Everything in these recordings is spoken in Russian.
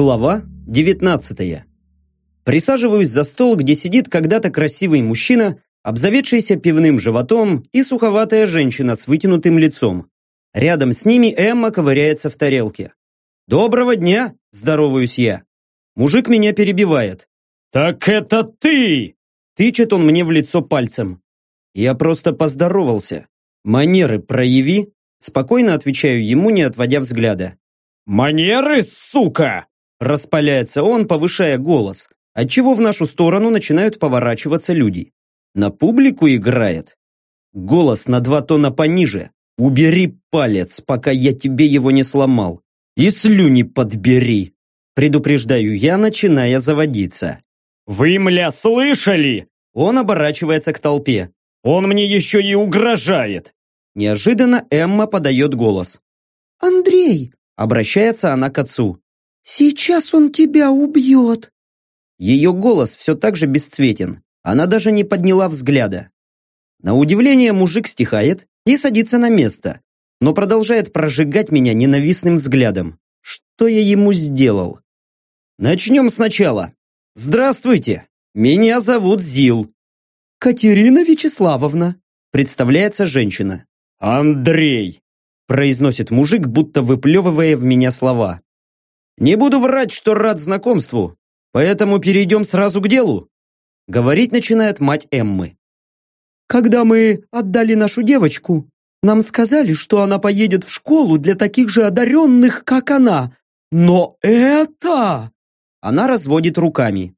Глава 19. Присаживаюсь за стол, где сидит когда-то красивый мужчина, обзаведшийся пивным животом и суховатая женщина с вытянутым лицом. Рядом с ними Эмма ковыряется в тарелке. «Доброго дня!» – здороваюсь я. Мужик меня перебивает. «Так это ты!» Тычет он мне в лицо пальцем. Я просто поздоровался. «Манеры прояви!» Спокойно отвечаю ему, не отводя взгляда. «Манеры, сука!» Распаляется он, повышая голос, отчего в нашу сторону начинают поворачиваться люди. На публику играет. Голос на два тона пониже. «Убери палец, пока я тебе его не сломал. И слюни подбери!» Предупреждаю я, начиная заводиться. «Вы, мля, слышали?» Он оборачивается к толпе. «Он мне еще и угрожает!» Неожиданно Эмма подает голос. «Андрей!» Обращается она к отцу. «Сейчас он тебя убьет!» Ее голос все так же бесцветен. Она даже не подняла взгляда. На удивление мужик стихает и садится на место, но продолжает прожигать меня ненавистным взглядом. Что я ему сделал? Начнем сначала. Здравствуйте, меня зовут Зил. «Катерина Вячеславовна», представляется женщина. «Андрей!» произносит мужик, будто выплевывая в меня слова. Не буду врать, что рад знакомству, поэтому перейдем сразу к делу. Говорить начинает мать Эммы. «Когда мы отдали нашу девочку, нам сказали, что она поедет в школу для таких же одаренных, как она. Но это...» Она разводит руками.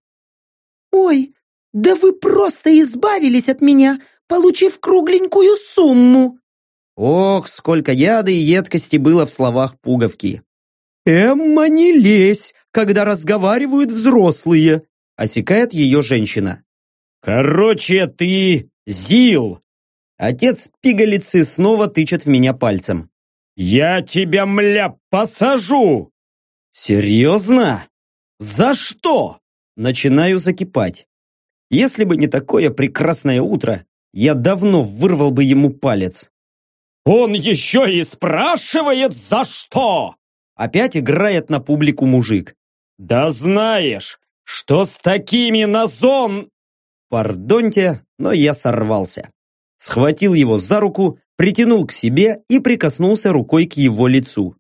«Ой, да вы просто избавились от меня, получив кругленькую сумму!» Ох, сколько яда и едкости было в словах пуговки. «Эмма, не лезь, когда разговаривают взрослые!» Осекает ее женщина. «Короче, ты Зил!» Отец пигалицы снова тычет в меня пальцем. «Я тебя, мля, посажу!» «Серьезно? За что?» Начинаю закипать. Если бы не такое прекрасное утро, я давно вырвал бы ему палец. «Он еще и спрашивает, за что!» Опять играет на публику мужик. «Да знаешь, что с такими на зон...» Пардоньте, но я сорвался. Схватил его за руку, притянул к себе и прикоснулся рукой к его лицу.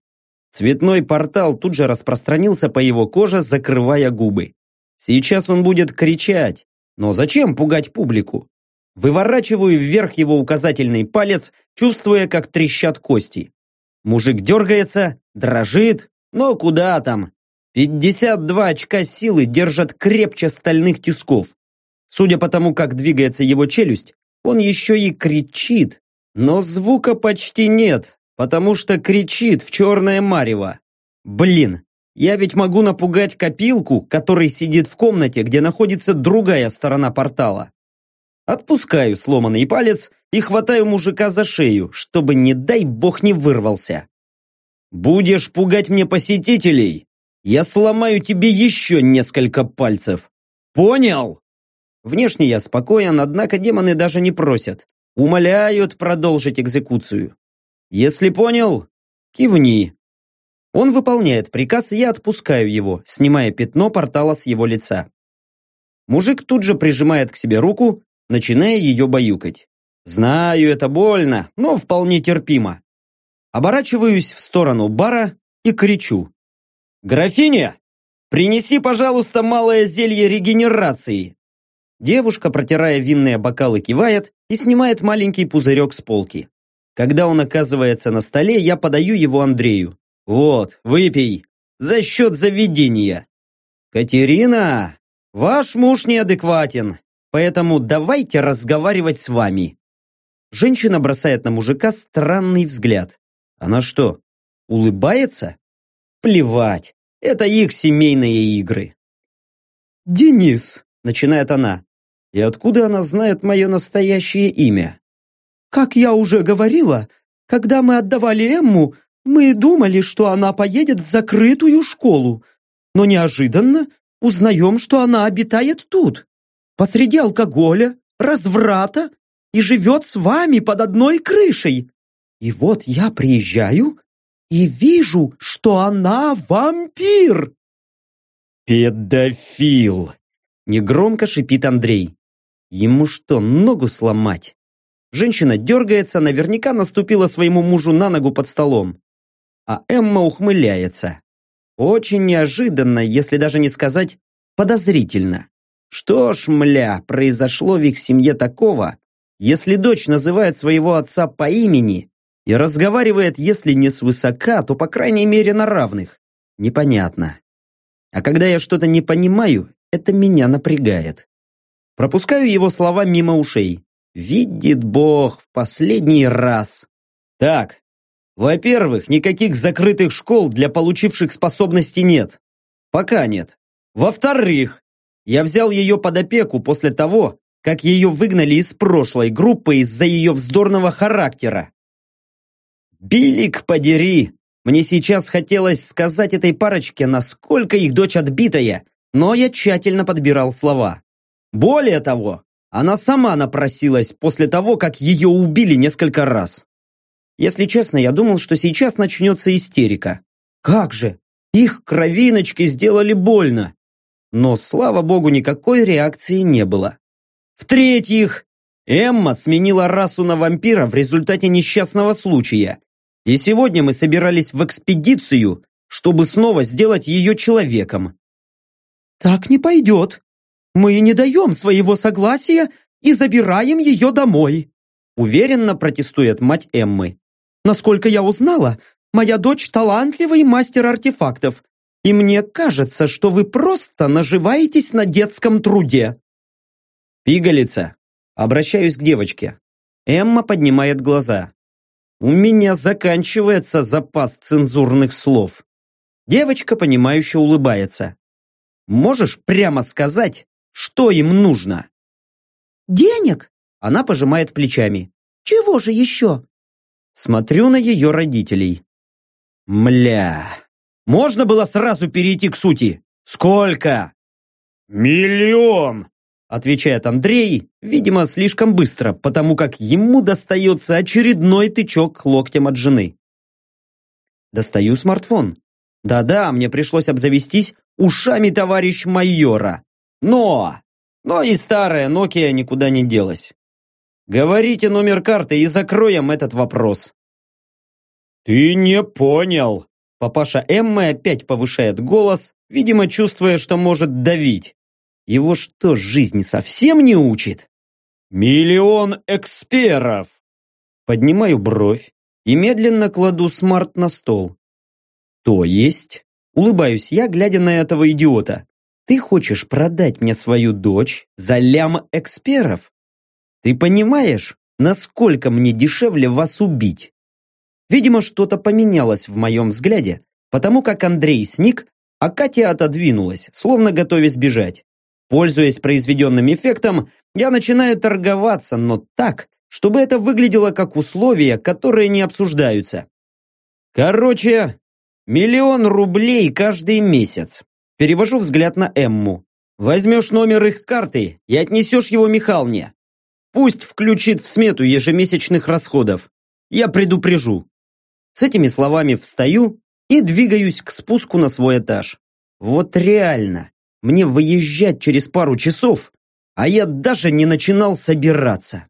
Цветной портал тут же распространился по его коже, закрывая губы. Сейчас он будет кричать. Но зачем пугать публику? Выворачиваю вверх его указательный палец, чувствуя, как трещат кости. Мужик дергается, дрожит, но куда там? 52 очка силы держат крепче стальных тисков. Судя по тому, как двигается его челюсть, он еще и кричит. Но звука почти нет, потому что кричит в черное марево. Блин, я ведь могу напугать копилку, который сидит в комнате, где находится другая сторона портала. Отпускаю сломанный палец и хватаю мужика за шею, чтобы, не дай бог, не вырвался. «Будешь пугать мне посетителей, я сломаю тебе еще несколько пальцев. Понял?» Внешне я спокоен, однако демоны даже не просят. Умоляют продолжить экзекуцию. Если понял, кивни. Он выполняет приказ, и я отпускаю его, снимая пятно портала с его лица. Мужик тут же прижимает к себе руку, начиная ее баюкать. Знаю, это больно, но вполне терпимо. Оборачиваюсь в сторону бара и кричу. «Графиня, принеси, пожалуйста, малое зелье регенерации!» Девушка, протирая винные бокалы, кивает и снимает маленький пузырек с полки. Когда он оказывается на столе, я подаю его Андрею. «Вот, выпей, за счет заведения!» «Катерина, ваш муж неадекватен, поэтому давайте разговаривать с вами!» Женщина бросает на мужика странный взгляд. Она что, улыбается? Плевать, это их семейные игры. «Денис», — начинает она. И откуда она знает мое настоящее имя? «Как я уже говорила, когда мы отдавали Эмму, мы думали, что она поедет в закрытую школу, но неожиданно узнаем, что она обитает тут, посреди алкоголя, разврата и живет с вами под одной крышей. И вот я приезжаю и вижу, что она вампир. «Педофил!» Негромко шипит Андрей. Ему что, ногу сломать? Женщина дергается, наверняка наступила своему мужу на ногу под столом. А Эмма ухмыляется. Очень неожиданно, если даже не сказать подозрительно. Что ж, мля, произошло в их семье такого, если дочь называет своего отца по имени и разговаривает, если не свысока, то по крайней мере на равных. Непонятно. А когда я что-то не понимаю, это меня напрягает. Пропускаю его слова мимо ушей. Видит Бог в последний раз. Так, во-первых, никаких закрытых школ для получивших способности нет. Пока нет. Во-вторых, я взял ее под опеку после того, как ее выгнали из прошлой группы из-за ее вздорного характера. Билик подери, мне сейчас хотелось сказать этой парочке, насколько их дочь отбитая, но я тщательно подбирал слова. Более того, она сама напросилась после того, как ее убили несколько раз. Если честно, я думал, что сейчас начнется истерика. Как же? Их кровиночки сделали больно. Но, слава богу, никакой реакции не было. В-третьих, Эмма сменила расу на вампира в результате несчастного случая. И сегодня мы собирались в экспедицию, чтобы снова сделать ее человеком. «Так не пойдет. Мы не даем своего согласия и забираем ее домой», уверенно протестует мать Эммы. «Насколько я узнала, моя дочь талантливый мастер артефактов, и мне кажется, что вы просто наживаетесь на детском труде». «Пигалица!» Обращаюсь к девочке. Эмма поднимает глаза. У меня заканчивается запас цензурных слов. Девочка, понимающе улыбается. Можешь прямо сказать, что им нужно? Денег? Она пожимает плечами. Чего же еще? Смотрю на ее родителей. Мля. Можно было сразу перейти к сути? Сколько? Миллион! Отвечает Андрей, видимо, слишком быстро, потому как ему достается очередной тычок локтем от жены. Достаю смартфон. Да-да, мне пришлось обзавестись ушами товарищ майора. Но! Но и старая Nokia никуда не делась. Говорите номер карты и закроем этот вопрос. Ты не понял. Папаша Эммы опять повышает голос, видимо, чувствуя, что может давить. Его что, жизнь совсем не учит? Миллион эксперов! Поднимаю бровь и медленно кладу смарт на стол. То есть? Улыбаюсь я, глядя на этого идиота. Ты хочешь продать мне свою дочь за лям эксперов? Ты понимаешь, насколько мне дешевле вас убить? Видимо, что-то поменялось в моем взгляде, потому как Андрей сник, а Катя отодвинулась, словно готовясь бежать. Пользуясь произведенным эффектом, я начинаю торговаться, но так, чтобы это выглядело как условия, которые не обсуждаются. Короче, миллион рублей каждый месяц. Перевожу взгляд на Эмму. Возьмешь номер их карты и отнесешь его Михалне. Пусть включит в смету ежемесячных расходов. Я предупрежу. С этими словами встаю и двигаюсь к спуску на свой этаж. Вот реально, мне выезжать через пару часов, а я даже не начинал собираться.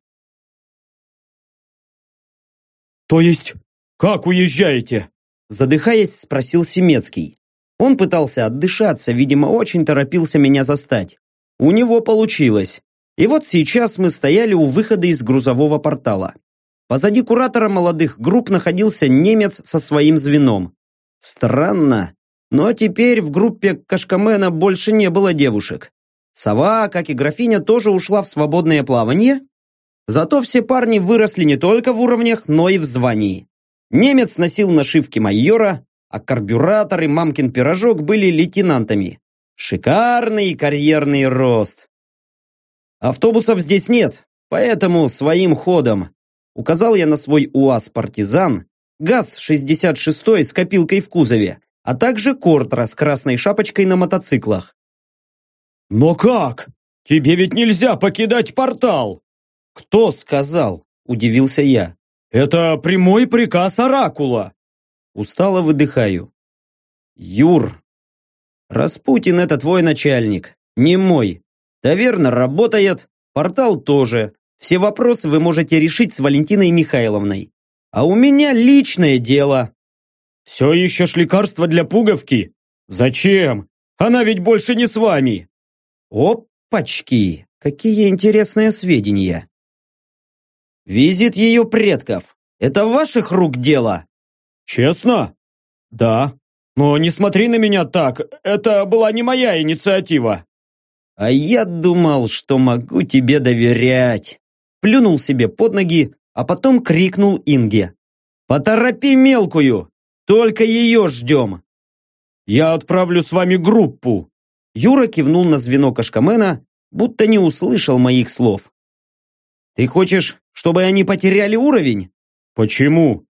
«То есть, как уезжаете?» Задыхаясь, спросил Семецкий. Он пытался отдышаться, видимо, очень торопился меня застать. У него получилось. И вот сейчас мы стояли у выхода из грузового портала. Позади куратора молодых групп находился немец со своим звеном. Странно, но теперь в группе Кашкамена больше не было девушек. Сова, как и графиня, тоже ушла в свободное плавание. Зато все парни выросли не только в уровнях, но и в звании. Немец носил нашивки майора, а карбюратор и мамкин пирожок были лейтенантами. Шикарный карьерный рост. Автобусов здесь нет, поэтому своим ходом. Указал я на свой УАЗ-партизан, ГАЗ-66 с копилкой в кузове, а также Кортра с красной шапочкой на мотоциклах. «Но как? Тебе ведь нельзя покидать портал!» «Кто сказал?» – удивился я. «Это прямой приказ Оракула!» Устало выдыхаю. «Юр, Распутин это твой начальник, не мой. Таверна работает, портал тоже. Все вопросы вы можете решить с Валентиной Михайловной. А у меня личное дело. Все ищешь лекарства для пуговки? Зачем? Она ведь больше не с вами. Опачки, какие интересные сведения. Визит ее предков. Это ваших рук дело? Честно? Да. Но не смотри на меня так. Это была не моя инициатива. А я думал, что могу тебе доверять. Плюнул себе под ноги, а потом крикнул Инге. «Поторопи мелкую! Только ее ждем!» «Я отправлю с вами группу!» Юра кивнул на звено Кашкамена, будто не услышал моих слов. «Ты хочешь, чтобы они потеряли уровень?» «Почему?»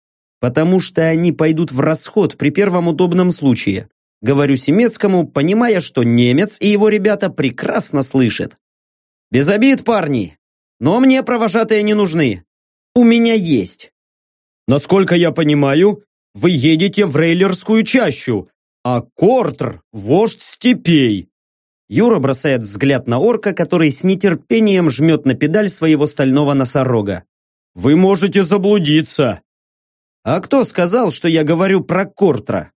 «Потому что они пойдут в расход при первом удобном случае. Говорю Семецкому, понимая, что немец и его ребята прекрасно слышат. Без обид, парни, но мне провожатые не нужны. У меня есть. Насколько я понимаю, вы едете в Рейлерскую чащу, а Кортр – вождь степей. Юра бросает взгляд на орка, который с нетерпением жмет на педаль своего стального носорога. «Вы можете заблудиться!» «А кто сказал, что я говорю про Кортра?»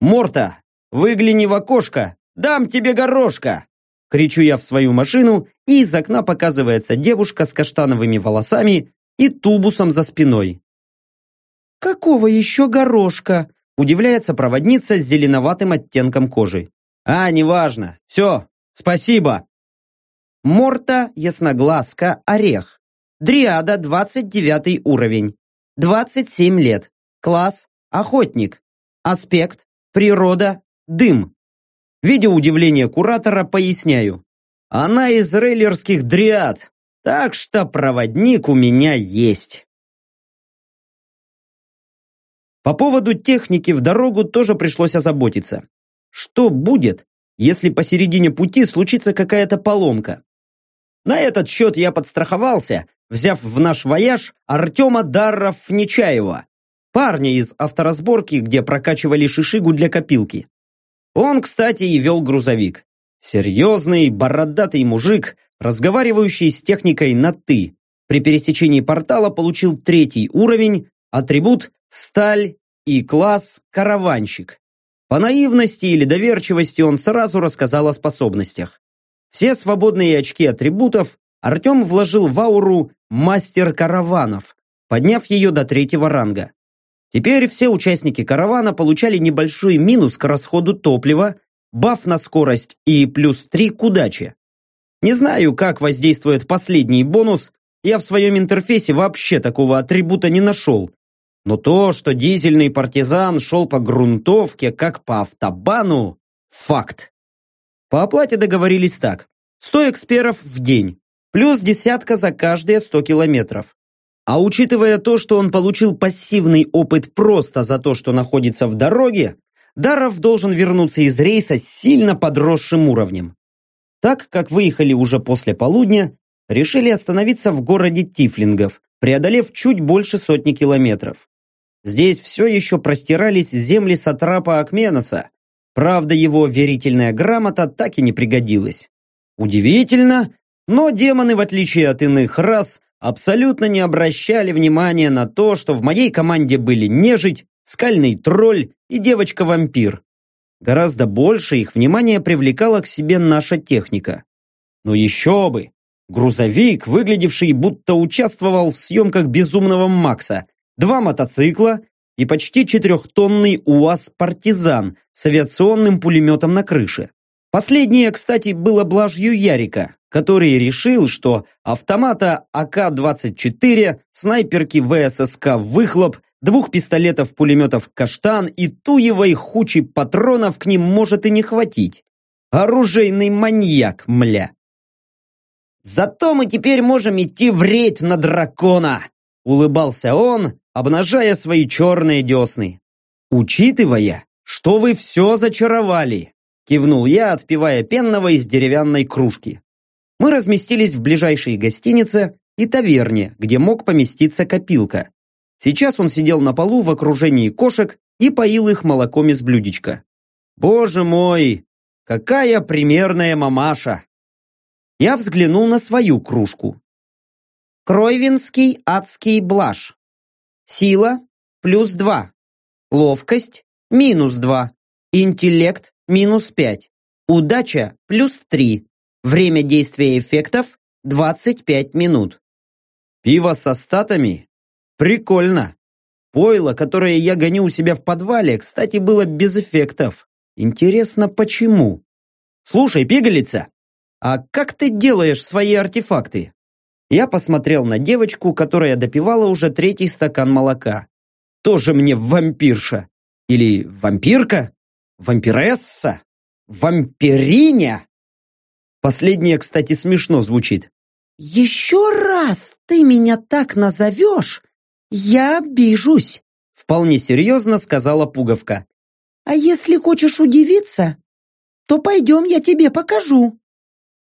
«Морта, выгляни в окошко, дам тебе горошка!» Кричу я в свою машину, и из окна показывается девушка с каштановыми волосами и тубусом за спиной. «Какого еще горошка?» удивляется проводница с зеленоватым оттенком кожи. «А, неважно. Все, спасибо!» Морта, ясноглазка, орех. Дриада, 29 уровень. 27 лет. Класс, охотник. Аспект, природа, дым. Видя удивление куратора, поясняю. Она из рейлерских дриад, так что проводник у меня есть. По поводу техники в дорогу тоже пришлось озаботиться. Что будет, если посередине пути случится какая-то поломка? На этот счет я подстраховался, взяв в наш вояж Артема Дарров-Нечаева, парня из авторазборки, где прокачивали шишигу для копилки. Он, кстати, и вел грузовик. Серьезный, бородатый мужик, разговаривающий с техникой на «ты». При пересечении портала получил третий уровень, атрибут «сталь» и класс «караванщик». По наивности или доверчивости он сразу рассказал о способностях. Все свободные очки атрибутов Артем вложил в ауру «мастер караванов», подняв ее до третьего ранга. Теперь все участники каравана получали небольшой минус к расходу топлива, баф на скорость и плюс 3 к удаче. Не знаю, как воздействует последний бонус, я в своем интерфейсе вообще такого атрибута не нашел. Но то, что дизельный партизан шел по грунтовке, как по автобану, факт. По оплате договорились так. 100 эксперов в день, плюс десятка за каждые 100 километров. А учитывая то, что он получил пассивный опыт просто за то, что находится в дороге, Даров должен вернуться из рейса с сильно подросшим уровнем. Так как выехали уже после полудня, решили остановиться в городе Тифлингов, преодолев чуть больше сотни километров. Здесь все еще простирались земли сатрапа Акменоса, правда его верительная грамота так и не пригодилась. Удивительно, но демоны, в отличие от иных рас, абсолютно не обращали внимания на то, что в моей команде были нежить, скальный тролль и девочка-вампир. Гораздо больше их внимание привлекала к себе наша техника. Но еще бы! Грузовик, выглядевший будто участвовал в съемках «Безумного Макса», два мотоцикла и почти четырехтонный УАЗ-партизан с авиационным пулеметом на крыше. Последнее, кстати, было блажью Ярика, который решил, что автомата АК-24, снайперки ВССК «Выхлоп», двух пистолетов-пулеметов «Каштан» и туевой хучи патронов к ним может и не хватить. Оружейный маньяк, мля. «Зато мы теперь можем идти в рейд на дракона!» Улыбался он, обнажая свои черные десны. «Учитывая, что вы все зачаровали!» Кивнул я, отпивая пенного из деревянной кружки мы разместились в ближайшей гостинице и таверне, где мог поместиться копилка. Сейчас он сидел на полу в окружении кошек и поил их молоком из блюдечка. Боже мой, Какая примерная мамаша. Я взглянул на свою кружку. Кройвинский адский блаш. Сила плюс два. Ловкость минус два. Интеллект минус пять. Удача плюс три. Время действия эффектов 25 минут. Пиво со статами? Прикольно. Пойло, которое я гоню у себя в подвале, кстати, было без эффектов. Интересно, почему? Слушай, пигалица, а как ты делаешь свои артефакты? Я посмотрел на девочку, которая допивала уже третий стакан молока. Тоже мне вампирша. Или вампирка? Вампиресса? Вампириня? Последнее, кстати, смешно звучит. «Еще раз ты меня так назовешь, я обижусь», вполне серьезно сказала пуговка. «А если хочешь удивиться, то пойдем я тебе покажу».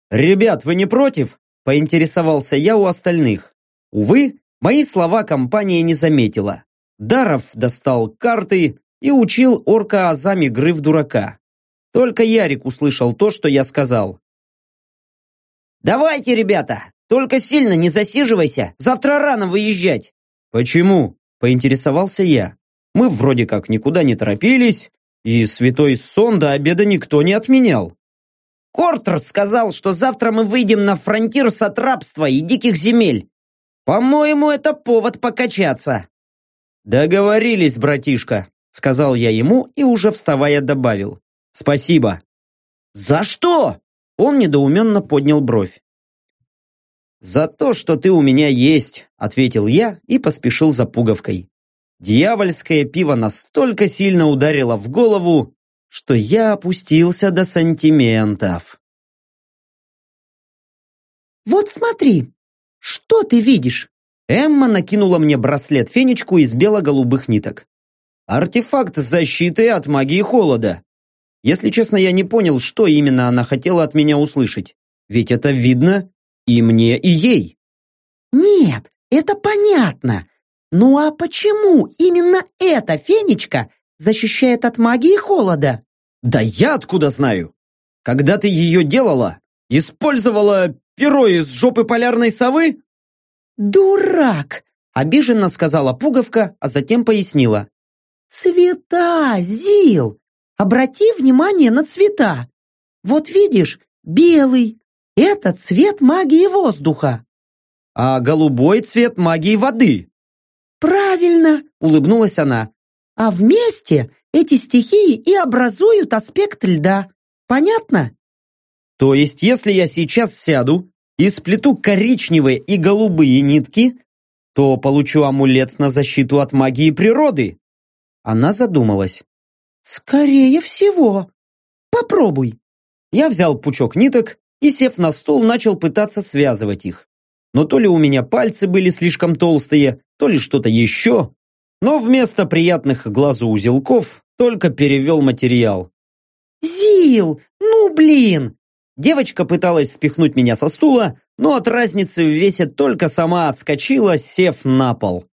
«Ребят, вы не против?» поинтересовался я у остальных. Увы, мои слова компания не заметила. Даров достал карты и учил орка азам игры в дурака. Только Ярик услышал то, что я сказал. «Давайте, ребята, только сильно не засиживайся, завтра рано выезжать». «Почему?» – поинтересовался я. Мы вроде как никуда не торопились, и святой сон до обеда никто не отменял. Кортер сказал, что завтра мы выйдем на фронтир сатрапства и диких земель. По-моему, это повод покачаться. Договорились, братишка, сказал я ему и уже вставая добавил. Спасибо. За что? Он недоуменно поднял бровь. «За то, что ты у меня есть», — ответил я и поспешил за пуговкой. Дьявольское пиво настолько сильно ударило в голову, что я опустился до сантиментов. «Вот смотри, что ты видишь?» Эмма накинула мне браслет-фенечку из бело-голубых ниток. Артефакт защиты от магии холода. Если честно, я не понял, что именно она хотела от меня услышать. Ведь это видно и мне, и ей. Нет, это понятно. Ну а почему именно эта фенечка защищает от магии холода? Да я откуда знаю? Когда ты ее делала, использовала перо из жопы полярной совы? Дурак! Обиженно сказала пуговка, а затем пояснила. Цвета, Зил! Обрати внимание на цвета. Вот видишь, белый. Это цвет магии воздуха. А голубой цвет магии воды. Правильно, улыбнулась она. А вместе эти стихии и образуют аспект льда. Понятно? То есть, если я сейчас сяду и сплету коричневые и голубые нитки, то получу амулет на защиту от магии природы? Она задумалась. Скорее всего. Попробуй. Я взял пучок ниток и, сев на стол, начал пытаться связывать их. Но то ли у меня пальцы были слишком толстые, то ли что-то еще, но вместо приятных глазу узелков только перевел материал. «Зил, ну блин!» Девочка пыталась спихнуть меня со стула, но от разницы в весе только сама отскочила, сев на пол.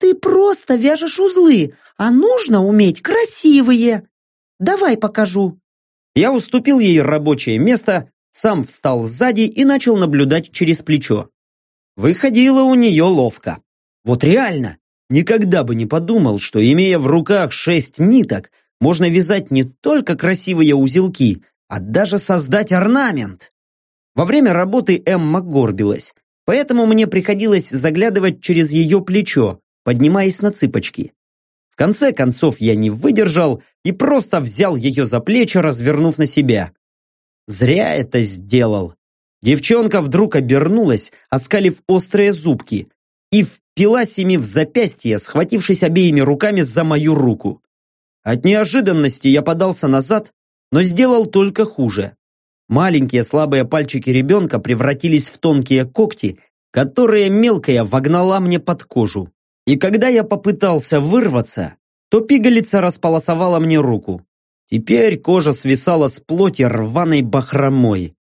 «Ты просто вяжешь узлы, а нужно уметь красивые. Давай покажу». Я уступил ей рабочее место, сам встал сзади и начал наблюдать через плечо. Выходило у нее ловко. Вот реально, Никогда бы не подумал, что, имея в руках шесть ниток, можно вязать не только красивые узелки, а даже создать орнамент. Во время работы Эмма горбилась, поэтому мне приходилось заглядывать через ее плечо, поднимаясь на цыпочки. В конце концов я не выдержал и просто взял ее за плечи, развернув на себя. Зря это сделал. Девчонка вдруг обернулась, оскалив острые зубки, и впилась ими в запястье, схватившись обеими руками за мою руку. От неожиданности я подался назад, но сделал только хуже. Маленькие слабые пальчики ребенка превратились в тонкие когти, которые мелкая вогнала мне под кожу. И когда я попытался вырваться, то пигалица располосовала мне руку. Теперь кожа свисала с плоти рваной бахромой.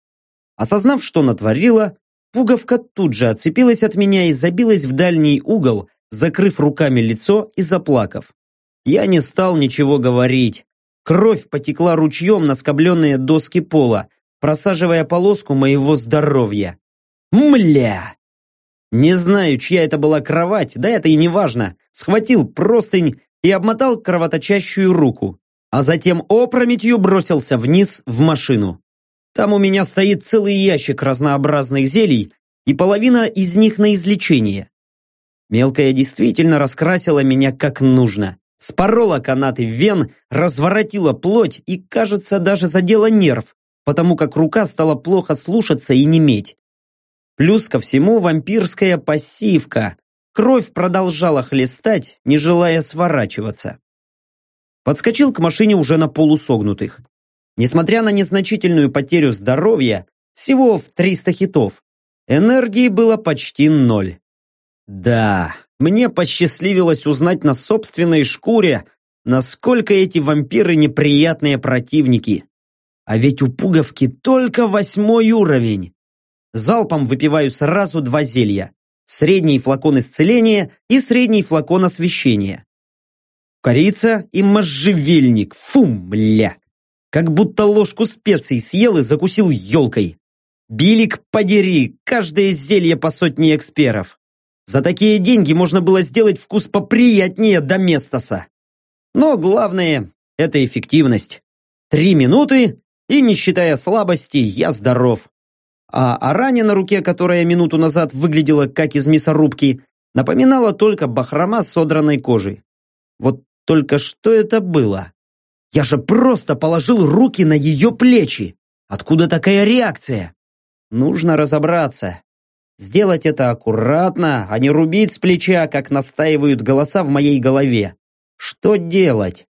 Осознав, что натворила, Пуговка тут же отцепилась от меня и забилась в дальний угол, закрыв руками лицо и заплакав. Я не стал ничего говорить. Кровь потекла ручьем на скобленные доски пола, просаживая полоску моего здоровья. Мля! Не знаю, чья это была кровать, да это и не важно. Схватил простынь и обмотал кровоточащую руку, а затем опрометью бросился вниз в машину. Там у меня стоит целый ящик разнообразных зелий, и половина из них на излечение. Мелкая действительно раскрасила меня как нужно. Спорола канаты вен, разворотила плоть и, кажется, даже задела нерв, потому как рука стала плохо слушаться и неметь. Плюс ко всему вампирская пассивка. Кровь продолжала хлестать, не желая сворачиваться. Подскочил к машине уже на полусогнутых. Несмотря на незначительную потерю здоровья, всего в 300 хитов, энергии было почти ноль. Да, мне посчастливилось узнать на собственной шкуре, насколько эти вампиры неприятные противники. А ведь у пуговки только восьмой уровень. Залпом выпиваю сразу два зелья. Средний флакон исцеления и средний флакон освещения. Корица и можжевельник. Фу, мля. Как будто ложку специй съел и закусил елкой. Билик подери, каждое зелье по сотне эксперов. За такие деньги можно было сделать вкус поприятнее Доместоса. Но главное – это эффективность. Три минуты, и не считая слабости, я здоров. А о ране на руке, которая минуту назад выглядела как из мясорубки, напоминала только бахрома содранной кожи. Вот только что это было? Я же просто положил руки на ее плечи. Откуда такая реакция? Нужно разобраться. Сделать это аккуратно, а не рубить с плеча, как настаивают голоса в моей голове. Что делать?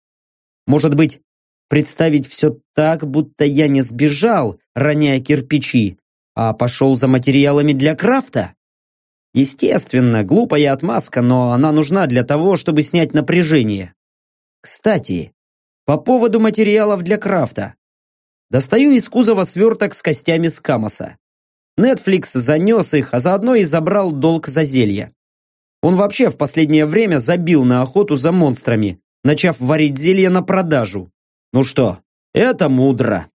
Может быть, представить все так, будто я не сбежал, роняя кирпичи, а пошел за материалами для крафта? Естественно, глупая отмазка, но она нужна для того, чтобы снять напряжение. Кстати, по поводу материалов для крафта. Достаю из кузова сверток с костями скамоса. Netflix занес их, а заодно и забрал долг за зелье. Он вообще в последнее время забил на охоту за монстрами, начав варить зелье на продажу. Ну что, это мудро.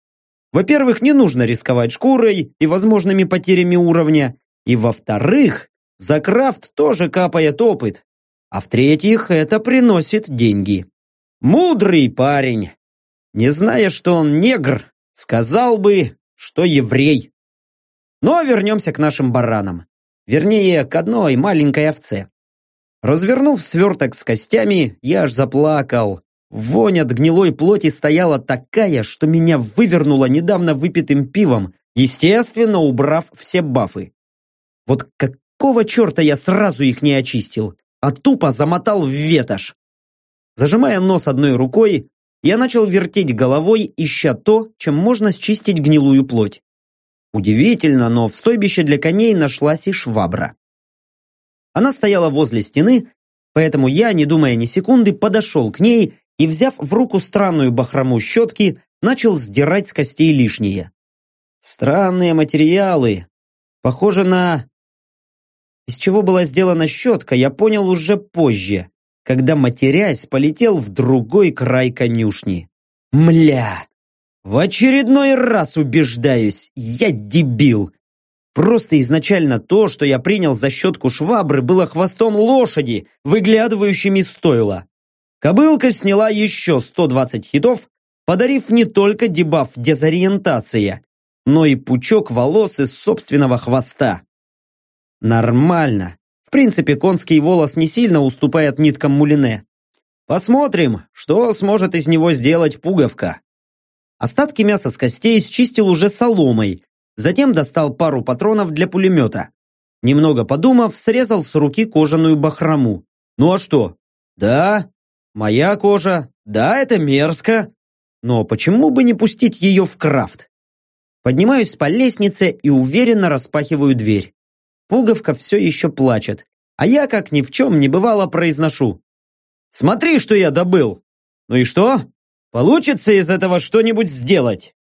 Во-первых, не нужно рисковать шкурой и возможными потерями уровня. И во-вторых, за крафт тоже капает опыт. А в-третьих, это приносит деньги. Мудрый парень. Не зная, что он негр, сказал бы, что еврей. Но вернемся к нашим баранам. Вернее, к одной маленькой овце. Развернув сверток с костями, я аж заплакал. Вонь от гнилой плоти стояла такая, что меня вывернуло недавно выпитым пивом, естественно, убрав все бафы. Вот какого черта я сразу их не очистил, а тупо замотал в ветошь. Зажимая нос одной рукой, я начал вертеть головой, ища то, чем можно счистить гнилую плоть. Удивительно, но в стойбище для коней нашлась и швабра. Она стояла возле стены, поэтому я, не думая ни секунды, подошел к ней и, взяв в руку странную бахрому щетки, начал сдирать с костей лишнее. Странные материалы. Похоже на... Из чего была сделана щетка, я понял уже позже когда, матерясь, полетел в другой край конюшни. Мля! В очередной раз убеждаюсь, я дебил. Просто изначально то, что я принял за щетку швабры, было хвостом лошади, выглядывающим из стойла. Кобылка сняла еще 120 хитов, подарив не только дебаф дезориентация, но и пучок волос из собственного хвоста. Нормально. В принципе, конский волос не сильно уступает ниткам мулине. Посмотрим, что сможет из него сделать пуговка. Остатки мяса с костей счистил уже соломой, затем достал пару патронов для пулемета. Немного подумав, срезал с руки кожаную бахрому. Ну а что? Да, моя кожа, да, это мерзко. Но почему бы не пустить ее в крафт? Поднимаюсь по лестнице и уверенно распахиваю дверь. Пуговка все еще плачет, а я, как ни в чем не бывало, произношу. «Смотри, что я добыл!» «Ну и что? Получится из этого что-нибудь сделать?»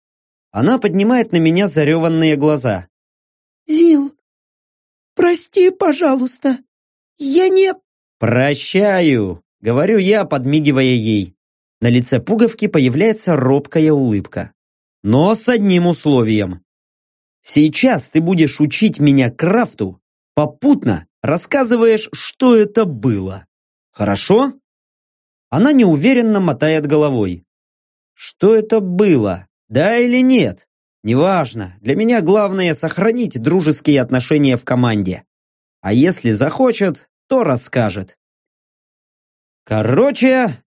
Она поднимает на меня зареванные глаза. «Зил, прости, пожалуйста, я не...» «Прощаю», — говорю я, подмигивая ей. На лице пуговки появляется робкая улыбка. Но с одним условием. Сейчас ты будешь учить меня крафту, попутно рассказываешь, что это было. Хорошо? Она неуверенно мотает головой. Что это было? Да или нет? Неважно. Для меня главное сохранить дружеские отношения в команде. А если захочет, то расскажет. Короче,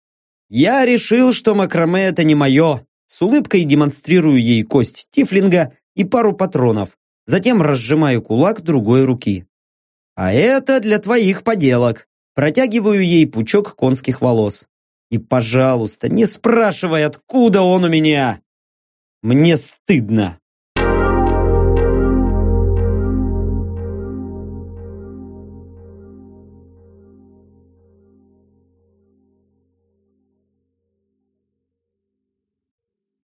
я решил, что макраме это не мое. С улыбкой демонстрирую ей кость тифлинга и пару патронов. Затем разжимаю кулак другой руки. А это для твоих поделок. Протягиваю ей пучок конских волос. И, пожалуйста, не спрашивай, откуда он у меня. Мне стыдно.